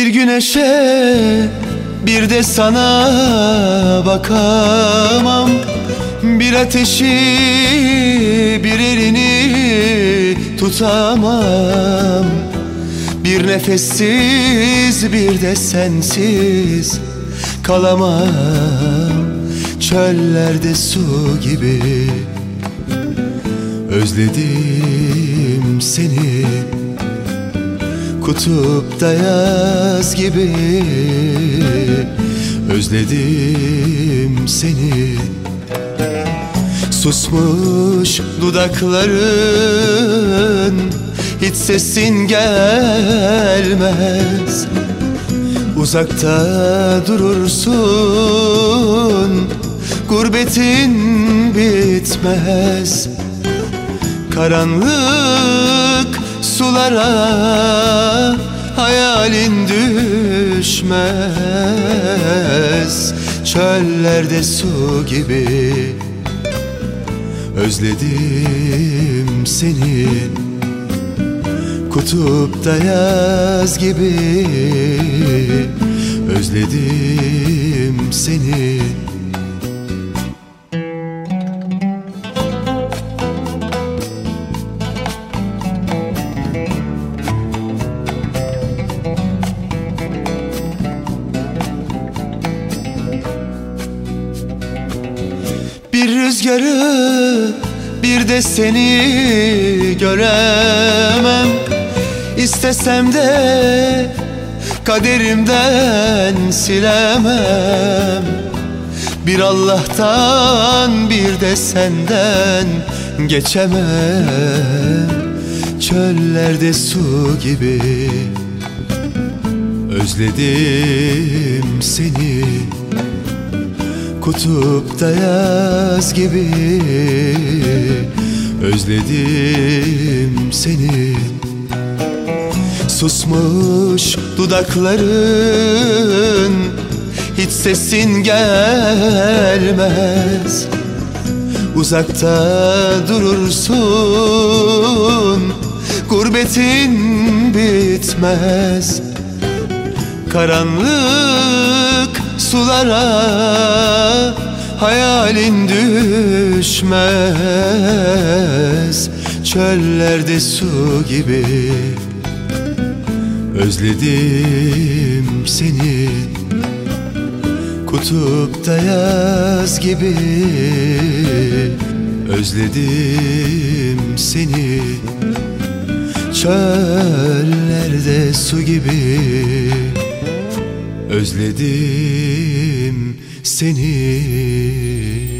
Bir güneşe bir de sana bakamam. Bir ateşi bir elini tutamam. Bir nefessiz bir de sensiz kalamam. Çöllerde su gibi özledim seni Kutupta yaz gibi özledim seni. Susmuş dudakların hiç sesin gelmez. Uzakta durursun Gurbetin bitmez. Karanlık sulara hayalin düşmez. Çöllerde su gibi özledim seni. Kutupta yaz gibi özledim seni rüzgarı bir de seni göremem. İstesem de kaderimden silemem. Bir Allah'tan bir de senden geçemem. Çöllerde su gibi özledim seni Kutupta yaz gibi özledim seni. Susmuş dudakların hiç sesin gelmez. Uzakta durursun Gurbetin bitmez. Karanlık sulara hayalin düşmez. Çöllerde su gibi özledim seni. Kutupta yaz gibi özledim seni. Çöllerde su gibi Özledim seni.